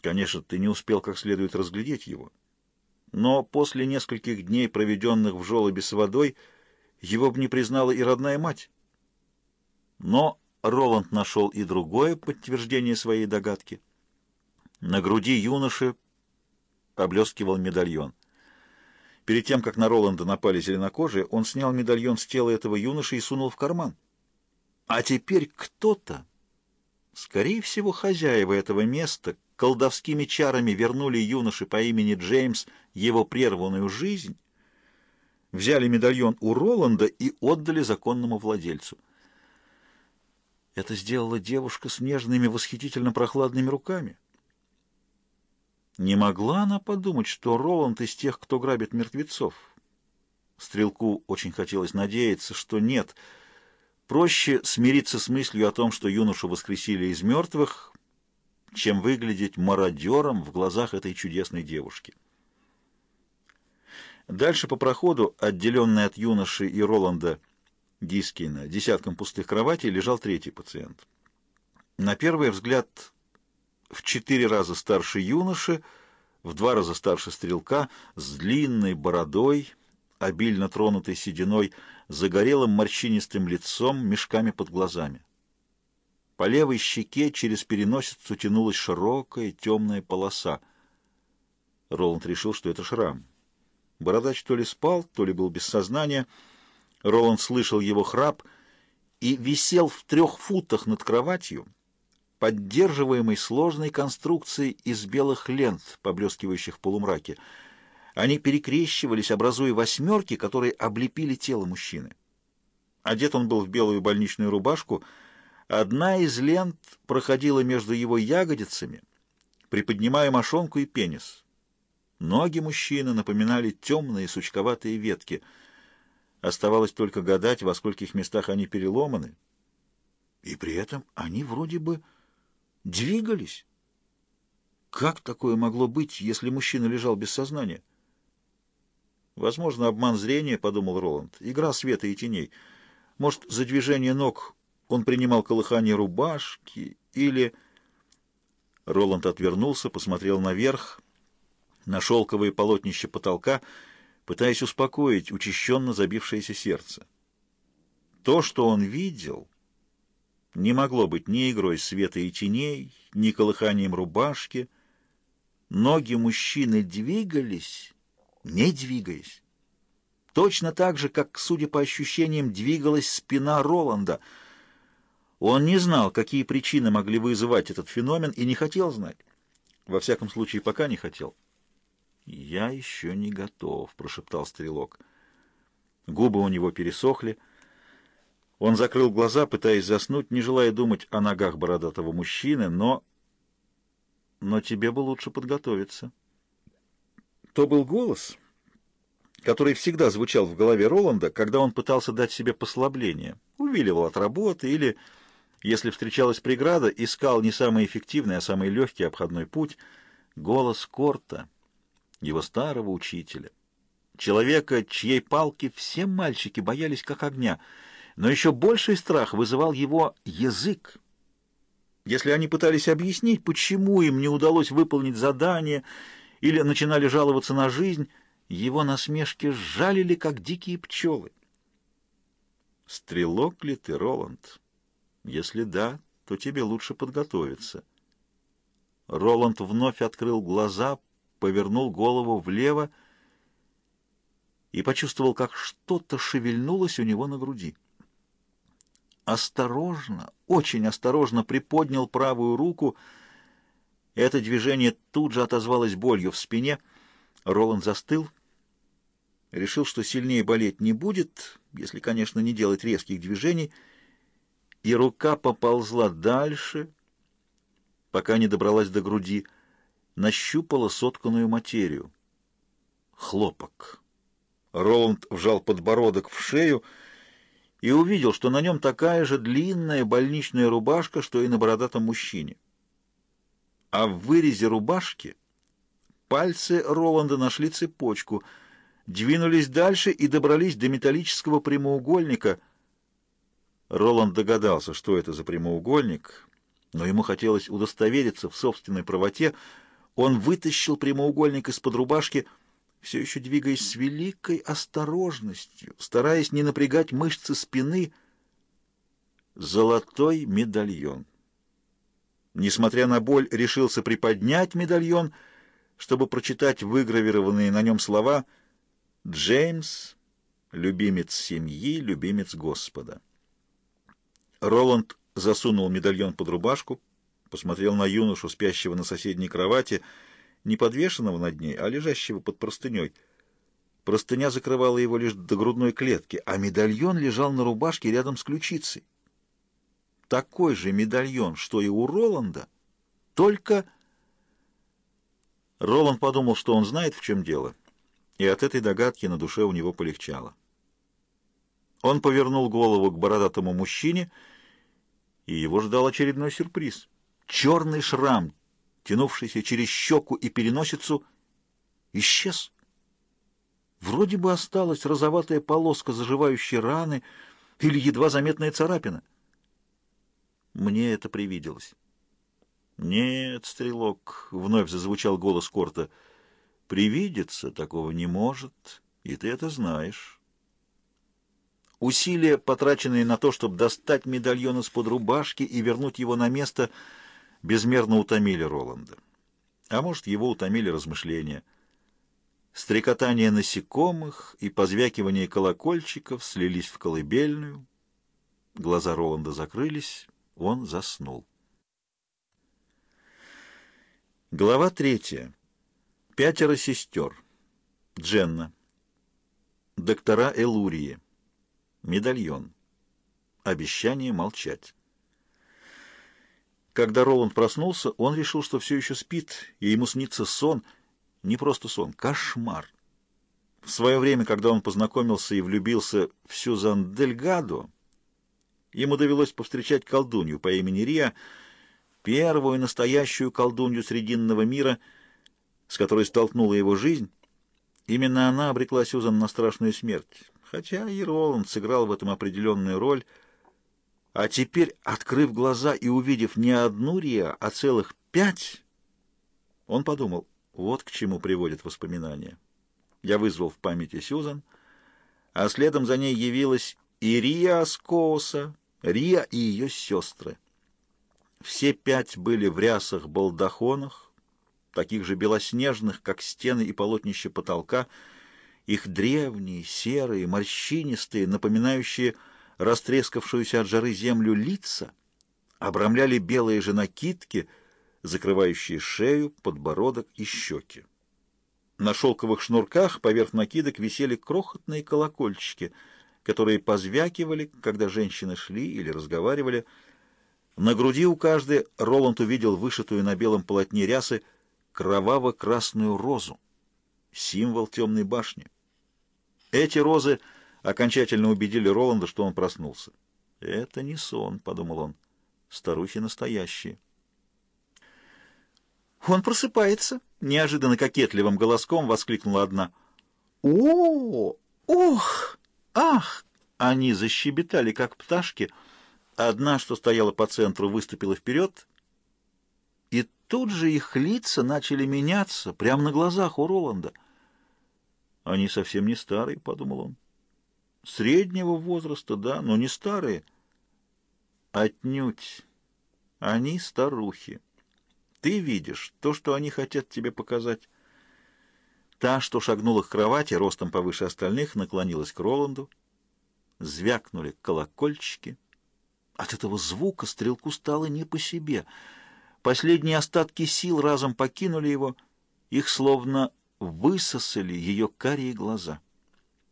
Конечно, ты не успел как следует разглядеть его. Но после нескольких дней, проведенных в желобе с водой, его бы не признала и родная мать. Но Роланд нашел и другое подтверждение своей догадки. На груди юноши поблескивал медальон. Перед тем, как на Роланда напали зеленокожие, он снял медальон с тела этого юноши и сунул в карман. А теперь кто-то, скорее всего, хозяева этого места, колдовскими чарами вернули юноше по имени Джеймс его прерванную жизнь, взяли медальон у Роланда и отдали законному владельцу. Это сделала девушка с нежными, восхитительно прохладными руками. Не могла она подумать, что Роланд из тех, кто грабит мертвецов. Стрелку очень хотелось надеяться, что нет. Проще смириться с мыслью о том, что юношу воскресили из мертвых, чем выглядеть мародером в глазах этой чудесной девушки. Дальше по проходу, отделенный от юноши и Роланда Гискина десятком пустых кроватей, лежал третий пациент. На первый взгляд в четыре раза старше юноши, в два раза старше стрелка, с длинной бородой, обильно тронутой сединой, загорелым морщинистым лицом, мешками под глазами. По левой щеке через переносицу тянулась широкая темная полоса. Роланд решил, что это шрам. Бородач то ли спал, то ли был без сознания. Роланд слышал его храп и висел в трех футах над кроватью, поддерживаемый сложной конструкцией из белых лент, поблескивающих в полумраке. Они перекрещивались, образуя восьмерки, которые облепили тело мужчины. Одет он был в белую больничную рубашку. Одна из лент проходила между его ягодицами, приподнимая мошонку и пенис. Ноги мужчины напоминали темные сучковатые ветки. Оставалось только гадать, во скольких местах они переломаны. И при этом они вроде бы двигались. Как такое могло быть, если мужчина лежал без сознания? Возможно, обман зрения, подумал Роланд. Игра света и теней. Может, за движение ног он принимал колыхание рубашки или... Роланд отвернулся, посмотрел наверх, на шелковые полотнища потолка, пытаясь успокоить учащенно забившееся сердце. То, что он видел не могло быть ни игрой света и теней, ни колыханием рубашки. Ноги мужчины двигались, не двигаясь. Точно так же, как, судя по ощущениям, двигалась спина Роланда. Он не знал, какие причины могли вызывать этот феномен, и не хотел знать. Во всяком случае, пока не хотел. «Я еще не готов», — прошептал стрелок. Губы у него пересохли, — он закрыл глаза, пытаясь заснуть, не желая думать о ногах бородатого мужчины, но... Но тебе бы лучше подготовиться. То был голос, который всегда звучал в голове Роланда, когда он пытался дать себе послабление, увиливал от работы или, если встречалась преграда, искал не самый эффективный, а самый легкий обходной путь — голос Корта, его старого учителя. Человека, чьей палки все мальчики боялись как огня — но еще больший страх вызывал его язык. Если они пытались объяснить, почему им не удалось выполнить задание, или начинали жаловаться на жизнь, его насмешки жалили, как дикие пчелы. «Стрелок ли ты, Роланд? Если да, то тебе лучше подготовиться». Роланд вновь открыл глаза, повернул голову влево и почувствовал, как что-то шевельнулось у него на груди осторожно, очень осторожно приподнял правую руку. Это движение тут же отозвалось болью в спине. Роланд застыл, решил, что сильнее болеть не будет, если, конечно, не делать резких движений, и рука поползла дальше, пока не добралась до груди, нащупала сотканную материю. Хлопок. Роланд вжал подбородок в шею, и увидел, что на нем такая же длинная больничная рубашка, что и на бородатом мужчине. А в вырезе рубашки пальцы Роланда нашли цепочку, двинулись дальше и добрались до металлического прямоугольника. Роланд догадался, что это за прямоугольник, но ему хотелось удостовериться в собственной правоте. Он вытащил прямоугольник из-под рубашки, все еще двигаясь с великой осторожностью, стараясь не напрягать мышцы спины. Золотой медальон. Несмотря на боль, решился приподнять медальон, чтобы прочитать выгравированные на нем слова «Джеймс, любимец семьи, любимец Господа». Роланд засунул медальон под рубашку, посмотрел на юношу, спящего на соседней кровати, не подвешенного над ней, а лежащего под простыней. Простыня закрывала его лишь до грудной клетки, а медальон лежал на рубашке рядом с ключицей. Такой же медальон, что и у Роланда, только... Роланд подумал, что он знает, в чем дело, и от этой догадки на душе у него полегчало. Он повернул голову к бородатому мужчине, и его ждал очередной сюрприз. Черный шрам, тянувшийся через щеку и переносицу, исчез. Вроде бы осталась розоватая полоска заживающей раны или едва заметная царапина. Мне это привиделось. «Нет, стрелок», — вновь зазвучал голос Корта, — «привидеться такого не может, и ты это знаешь». Усилия, потраченные на то, чтобы достать медальон из-под рубашки и вернуть его на место, безмерно утомили Роланда. А может, его утомили размышления. Стрекотание насекомых и позвякивание колокольчиков слились в колыбельную. Глаза Роланда закрылись, он заснул. Глава третья. Пятеро сестер. Дженна. Доктора Элурии. Медальон. Обещание молчать. Когда Роланд проснулся, он решил, что все еще спит, и ему снится сон, не просто сон, кошмар. В свое время, когда он познакомился и влюбился в Сюзан Дельгадо, ему довелось повстречать колдунью по имени Рия, первую настоящую колдунью Срединного мира, с которой столкнула его жизнь. Именно она обрекла Сюзан на страшную смерть хотя и Роланд сыграл в этом определенную роль. А теперь, открыв глаза и увидев не одну Риа, а целых пять, он подумал, вот к чему приводят воспоминания. Я вызвал в памяти Сюзан, а следом за ней явилась и Рия Аскоуса, Рия и ее сестры. Все пять были в рясах-балдахонах, таких же белоснежных, как стены и полотнища потолка, их древние, серые, морщинистые, напоминающие растрескавшуюся от жары землю лица, обрамляли белые же накидки, закрывающие шею, подбородок и щеки. На шелковых шнурках поверх накидок висели крохотные колокольчики, которые позвякивали, когда женщины шли или разговаривали. На груди у каждой Роланд увидел вышитую на белом полотне рясы кроваво-красную розу, символ темной башни. Эти розы окончательно убедили Роланда, что он проснулся. «Это не сон», — подумал он. «Старухи настоящие». «Он просыпается!» — неожиданно кокетливым голоском воскликнула одна. «О! Ох! Ах!» Они защебетали, как пташки. Одна, что стояла по центру, выступила вперед, и тут же их лица начали меняться прямо на глазах у Роланда — они совсем не старые, — подумал он. Среднего возраста, да, но не старые. Отнюдь. Они старухи. Ты видишь то, что они хотят тебе показать. Та, что шагнула к кровати, ростом повыше остальных, наклонилась к Роланду. Звякнули колокольчики. От этого звука стрелку стало не по себе. Последние остатки сил разом покинули его. Их словно высосали ее карие глаза.